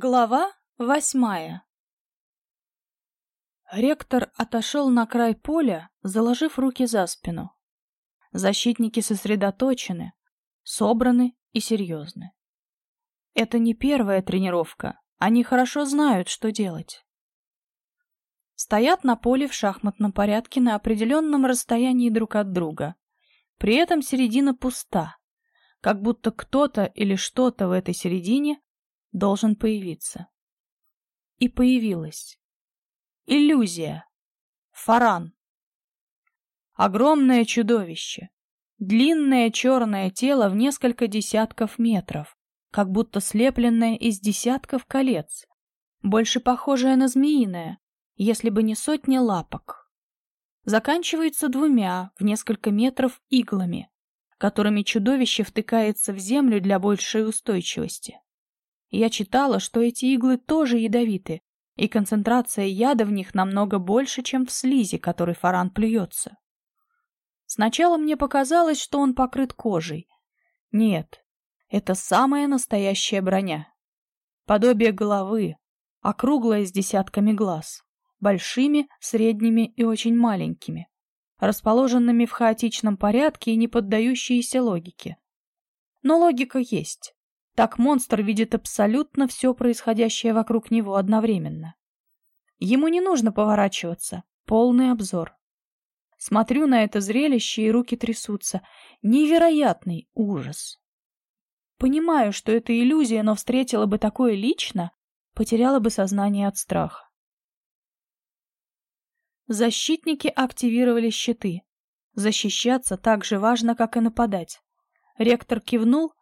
Глава восьмая Ректор отошел на край поля, заложив руки за спину. Защитники сосредоточены, собраны и серьезны. Это не первая тренировка, они хорошо знают, что делать. Стоят на поле в шахматном порядке на определенном расстоянии друг от друга. При этом середина пуста, как будто кто-то или что-то в этой середине должен появиться. И появилась. Иллюзия. Фаран. Огромное чудовище. Длинное черное тело в несколько десятков метров, как будто слепленное из десятков колец, больше похожее на змеиное, если бы не сотни лапок. Заканчивается двумя в несколько метров иглами, которыми чудовище втыкается в землю для большей устойчивости. Я читала, что эти иглы тоже ядовиты, и концентрация яда в них намного больше, чем в слизи, которой фаран плюется. Сначала мне показалось, что он покрыт кожей. Нет, это самая настоящая броня. Подобие головы, округлая с десятками глаз, большими, средними и очень маленькими, расположенными в хаотичном порядке и не поддающиеся логике. Но логика есть. Так монстр видит абсолютно все происходящее вокруг него одновременно. Ему не нужно поворачиваться. Полный обзор. Смотрю на это зрелище, и руки трясутся. Невероятный ужас. Понимаю, что это иллюзия, но встретила бы такое лично, потеряла бы сознание от страха. Защитники активировали щиты. Защищаться так же важно, как и нападать. Ректор кивнул,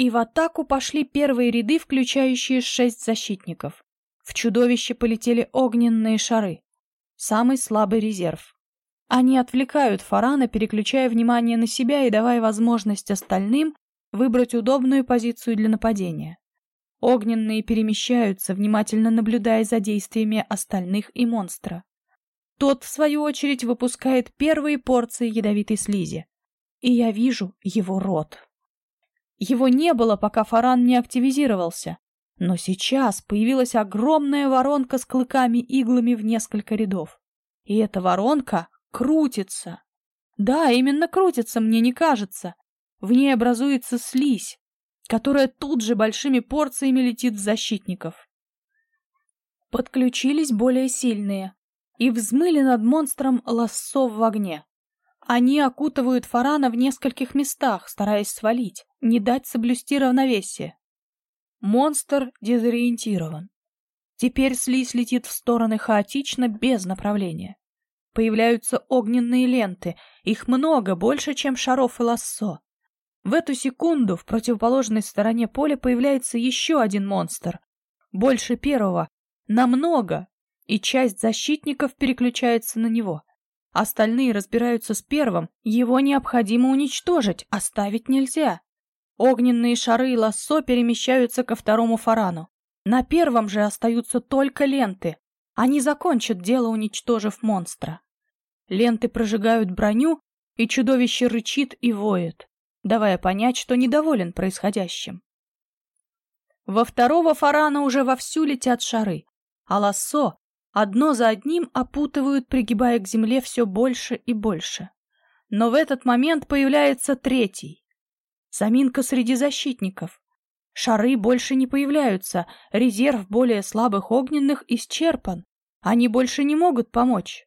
и в атаку пошли первые ряды, включающие шесть защитников. В чудовище полетели огненные шары. Самый слабый резерв. Они отвлекают Фарана, переключая внимание на себя и давая возможность остальным выбрать удобную позицию для нападения. Огненные перемещаются, внимательно наблюдая за действиями остальных и монстра. Тот, в свою очередь, выпускает первые порции ядовитой слизи. И я вижу его рот. Его не было, пока Фаран не активизировался. Но сейчас появилась огромная воронка с клыками-иглами в несколько рядов. И эта воронка крутится. Да, именно крутится, мне не кажется. В ней образуется слизь, которая тут же большими порциями летит в защитников. Подключились более сильные и взмыли над монстром лассо в огне. Они окутывают Фарана в нескольких местах, стараясь свалить, не дать соблюсти равновесие. Монстр дезориентирован. Теперь слизь летит в стороны хаотично, без направления. Появляются огненные ленты, их много, больше, чем шаров и лассо. В эту секунду в противоположной стороне поля появляется еще один монстр. Больше первого, намного, и часть защитников переключается на него. Остальные разбираются с первым, его необходимо уничтожить, оставить нельзя. Огненные шары и лассо перемещаются ко второму фарану. На первом же остаются только ленты. Они закончат дело, уничтожив монстра. Ленты прожигают броню, и чудовище рычит и воет, давая понять, что недоволен происходящим. Во второго фарана уже вовсю летят шары, а лассо одно за одним опутывают, пригибая к земле все больше и больше. Но в этот момент появляется третий. Заминка среди защитников. Шары больше не появляются, резерв более слабых огненных исчерпан. Они больше не могут помочь.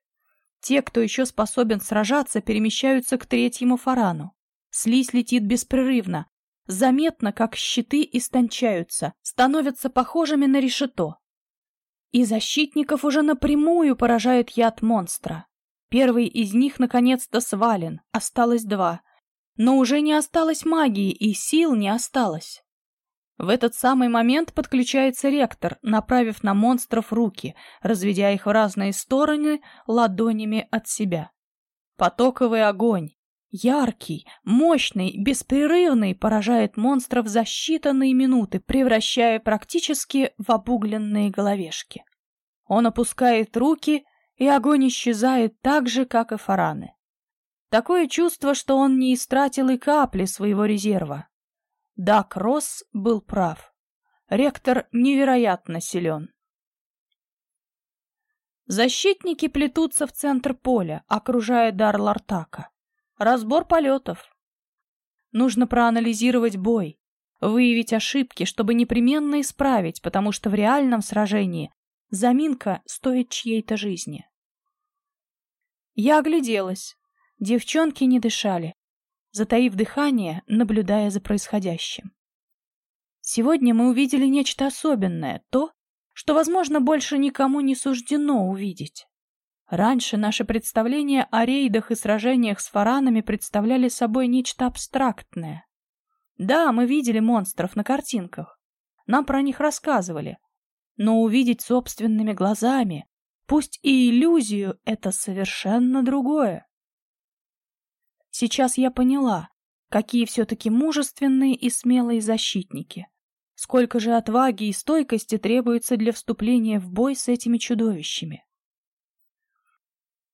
Те, кто еще способен сражаться, перемещаются к третьему фарану. Слизь летит беспрерывно. Заметно, как щиты истончаются, становятся похожими на решето. И защитников уже напрямую поражает яд монстра. Первый из них наконец-то свален, осталось два. Но уже не осталось магии, и сил не осталось. В этот самый момент подключается ректор, направив на монстров руки, разведя их в разные стороны ладонями от себя. Потоковый огонь, яркий, мощный, беспрерывный, поражает монстров за считанные минуты, превращая практически в обугленные головешки. Он опускает руки, и огонь исчезает так же, как и фараны. Такое чувство, что он не истратил и капли своего резерва. Да, Кросс был прав. Ректор невероятно силен. Защитники плетутся в центр поля, окружая дар Лартака. Разбор полетов. Нужно проанализировать бой, выявить ошибки, чтобы непременно исправить, потому что в реальном сражении заминка стоит чьей-то жизни. Я огляделась. Девчонки не дышали, затаив дыхание, наблюдая за происходящим. Сегодня мы увидели нечто особенное, то, что, возможно, больше никому не суждено увидеть. Раньше наши представления о рейдах и сражениях с фаранами представляли собой нечто абстрактное. Да, мы видели монстров на картинках, нам про них рассказывали, но увидеть собственными глазами, пусть и иллюзию, это совершенно другое. Сейчас я поняла, какие все-таки мужественные и смелые защитники. Сколько же отваги и стойкости требуется для вступления в бой с этими чудовищами.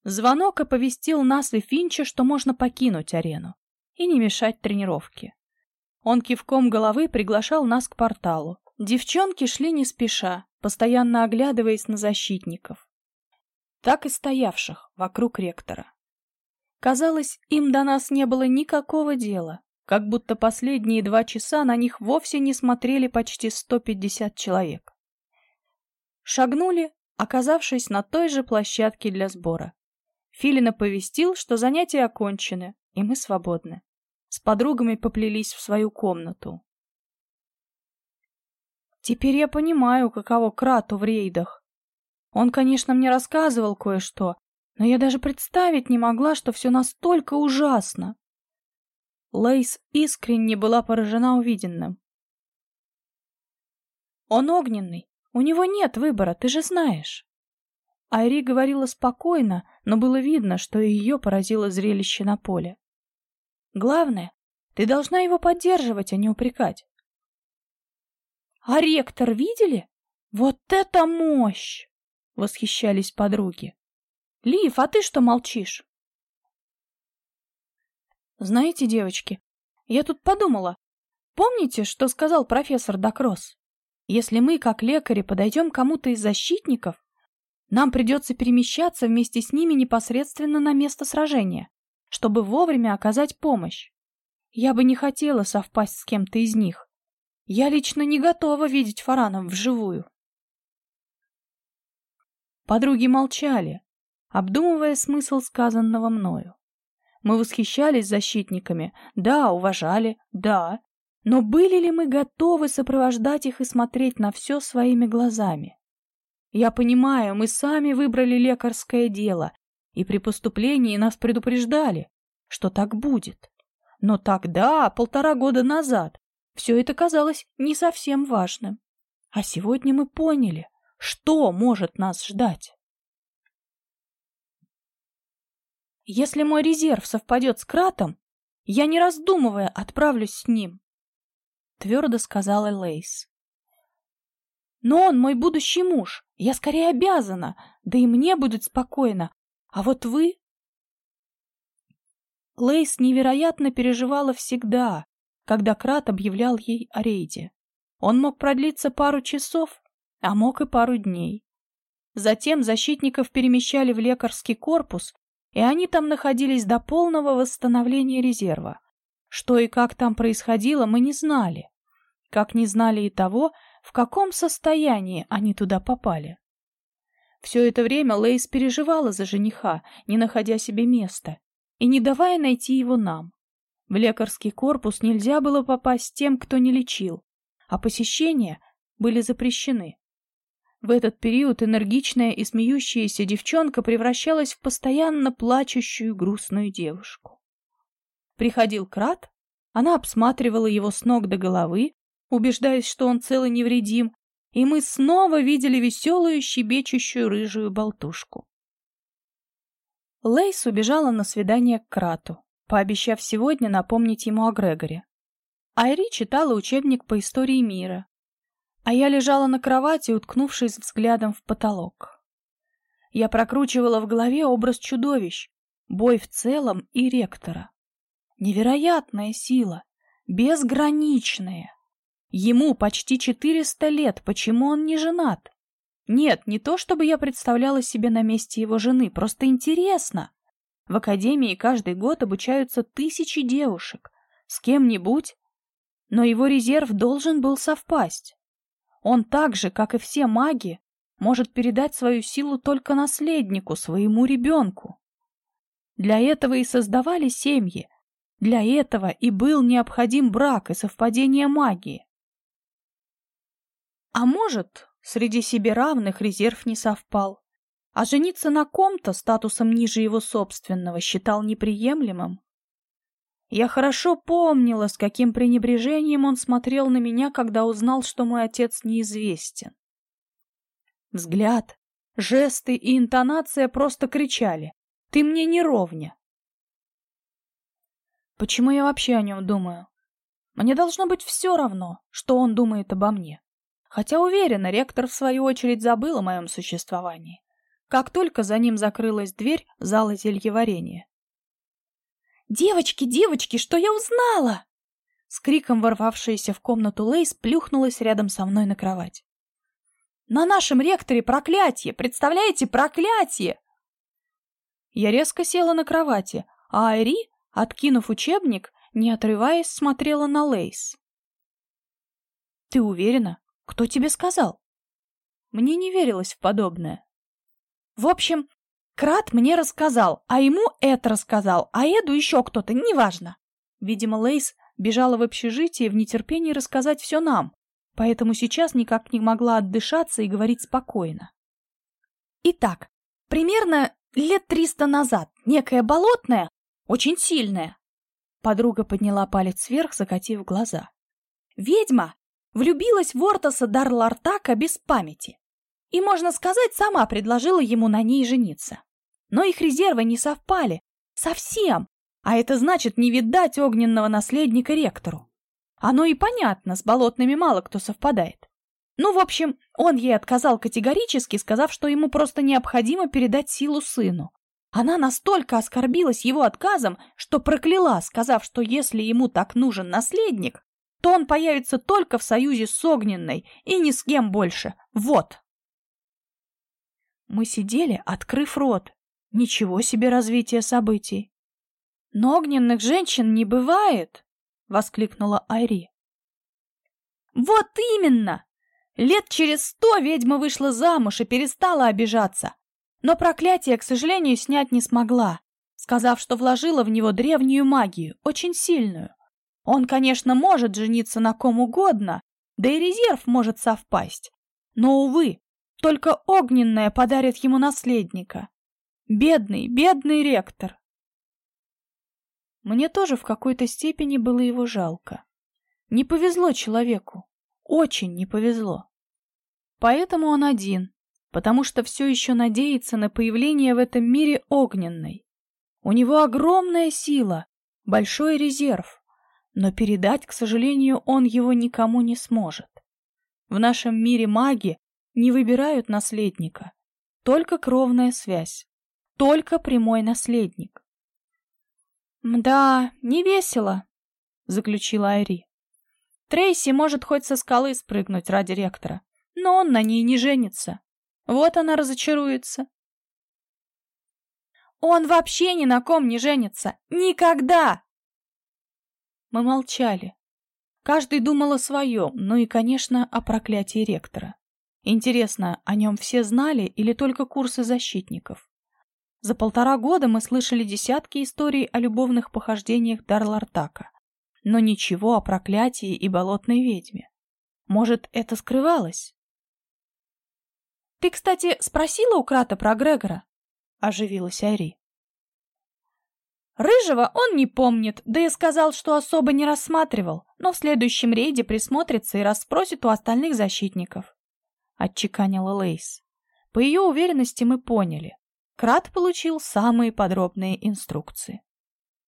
Звонок оповестил нас и Финча, что можно покинуть арену и не мешать тренировке. Он кивком головы приглашал нас к порталу. Девчонки шли не спеша, постоянно оглядываясь на защитников, так и стоявших вокруг ректора. Казалось, им до нас не было никакого дела, как будто последние два часа на них вовсе не смотрели почти 150 человек. Шагнули, оказавшись на той же площадке для сбора. Филин оповестил, что занятия окончены, и мы свободны. С подругами поплелись в свою комнату. Теперь я понимаю, каково Крату в рейдах. Он, конечно, мне рассказывал кое-что, но я даже представить не могла, что все настолько ужасно. Лейс искренне была поражена увиденным. «Он огненный. У него нет выбора, ты же знаешь». Айри говорила спокойно, но было видно, что ее поразило зрелище на поле. «Главное, ты должна его поддерживать, а не упрекать». «А ректор видели? Вот это мощь!» — восхищались подруги. «Лив, а ты что молчишь?» Знаете, девочки, я тут подумала. Помните, что сказал профессор Дакросс? Если мы, как лекари, подойдем кому-то из защитников, нам придется перемещаться вместе с ними непосредственно на место сражения, чтобы вовремя оказать помощь. Я бы не хотела совпасть с кем-то из них. Я лично не готова видеть фаранов вживую. Подруги молчали, обдумывая смысл сказанного мною. Мы восхищались защитниками, да, уважали, да. Но были ли мы готовы сопровождать их и смотреть на все своими глазами? Я понимаю, мы сами выбрали лекарское дело, и при поступлении нас предупреждали, что так будет. Но тогда, полтора года назад, все это казалось не совсем важным. А сегодня мы поняли, что может нас ждать. Если мой резерв совпадет с Кратом, я, не раздумывая, отправлюсь с ним, — твердо сказала Лейс. Но он мой будущий муж, я скорее обязана, да и мне будет спокойно. А вот вы... Лейс невероятно переживала всегда, когда Крат объявлял ей о рейде. Он мог продлиться пару часов, а мог и пару дней. Затем защитников перемещали в лекарский корпус, и они там находились до полного восстановления резерва. Что и как там происходило, мы не знали. Как не знали и того, в каком состоянии они туда попали. Все это время Лейс переживала за жениха, не находя себе места, и не давая найти его нам. В лекарский корпус нельзя было попасть тем, кто не лечил, а посещения были запрещены. В этот период энергичная и смеющаяся девчонка превращалась в постоянно плачущую грустную девушку. Приходил Крат, она обсматривала его с ног до головы, убеждаясь, что он цел и невредим, и мы снова видели веселую, щебечущую рыжую болтушку. Лейс убежала на свидание к Крату, пообещав сегодня напомнить ему о Грегоре. Айри читала учебник по истории мира, а я лежала на кровати, уткнувшись взглядом в потолок. Я прокручивала в голове образ чудовищ, бой в целом и ректора. Невероятная сила, безграничная. Ему почти 400 лет, почему он не женат? Нет, не то чтобы я представляла себе на месте его жены, просто интересно. В академии каждый год обучаются тысячи девушек. С кем-нибудь. Но его резерв должен был совпасть. Он так же, как и все маги, может передать свою силу только наследнику, своему ребенку. Для этого и создавали семьи, для этого и был необходим брак и совпадение магии. А может, среди себе равных резерв не совпал, а жениться на ком-то статусом ниже его собственного считал неприемлемым? Я хорошо помнила, с каким пренебрежением он смотрел на меня, когда узнал, что мой отец неизвестен. Взгляд, жесты и интонация просто кричали «Ты мне не ровня!» Почему я вообще о нем думаю? Мне должно быть все равно, что он думает обо мне. Хотя уверена, ректор в свою очередь забыл о моем существовании. Как только за ним закрылась дверь зала зельеварения. «Девочки, девочки, что я узнала?» С криком ворвавшаяся в комнату Лейс плюхнулась рядом со мной на кровать. «На нашем ректоре проклятие! Представляете, проклятие!» Я резко села на кровати, а Айри, откинув учебник, не отрываясь, смотрела на Лейс. «Ты уверена? Кто тебе сказал?» Мне не верилось в подобное. В общем, Крат мне рассказал, а ему это рассказал, а Эду еще кто-то, неважно. Видимо, Лейс бежала в общежитие в нетерпении рассказать все нам, поэтому сейчас никак не могла отдышаться и говорить спокойно. Итак, примерно лет триста назад некая болотная, очень сильная. Подруга подняла палец вверх, закатив глаза. Ведьма влюбилась в Ортоса Дарлартака без памяти. И, можно сказать, сама предложила ему на ней жениться. Но их резервы не совпали. Совсем. А это значит не видать огненного наследника ректору. Оно и понятно, с болотными мало кто совпадает. Ну, в общем, он ей отказал категорически, сказав, что ему просто необходимо передать силу сыну. Она настолько оскорбилась его отказом, что прокляла, сказав, что если ему так нужен наследник, то он появится только в союзе с Огненной и ни с кем больше. Вот. Мы сидели, открыв рот. Ничего себе развитие событий. Но огненных женщин не бывает, воскликнула Айри. Вот именно! Лет через сто ведьма вышла замуж и перестала обижаться. Но проклятие, к сожалению, снять не смогла, сказав, что вложила в него древнюю магию, очень сильную. Он, конечно, может жениться на ком угодно, да и резерв может совпасть. Но, увы, только огненная подарит ему наследника. Бедный, бедный ректор. Мне тоже в какой-то степени было его жалко. Не повезло человеку. Очень не повезло. Поэтому он один, потому что все еще надеется на появление в этом мире огненной. У него огромная сила, большой резерв, но передать, к сожалению, он его никому не сможет. В нашем мире маги не выбирают наследника. Только кровная связь. Только прямой наследник. «Да, не весело», — заключила Айри. «Трейси может хоть со скалы спрыгнуть ради ректора, но он на ней не женится. Вот она разочаруется». «Он вообще ни на ком не женится! Никогда!» Мы молчали. Каждый думал о своем, ну и, конечно, о проклятии ректора. Интересно, о нем все знали или только курсы защитников? За полтора года мы слышали десятки историй о любовных похождениях Дарлартака, но ничего о проклятии и болотной ведьме. Может, это скрывалось? «Ты, кстати, спросила у Крата про Грегора?» — оживилась Айри. Рыжего он не помнит, да и сказал, что особо не рассматривал, но в следующем рейде присмотрится и расспросит у остальных защитников отчеканила Лейс. По ее уверенности мы поняли. Крат получил самые подробные инструкции.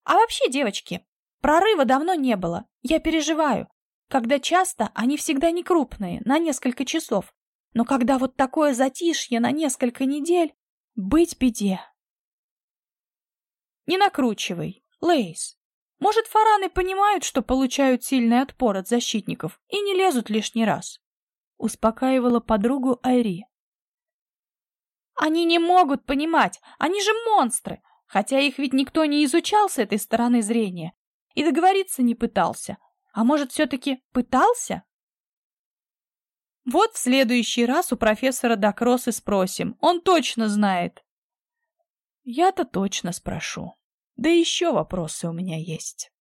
А вообще, девочки, прорыва давно не было. Я переживаю. Когда часто, они всегда не крупные, на несколько часов. Но когда вот такое затишье на несколько недель, быть беде. Не накручивай, Лейс. Может, фараны понимают, что получают сильный отпор от защитников и не лезут лишний раз? Успокаивала подругу Айри. Они не могут понимать, они же монстры, хотя их ведь никто не изучал с этой стороны зрения и договориться не пытался. А может, все-таки пытался? Вот в следующий раз у профессора Докросы спросим, он точно знает. Я-то точно спрошу. Да еще вопросы у меня есть.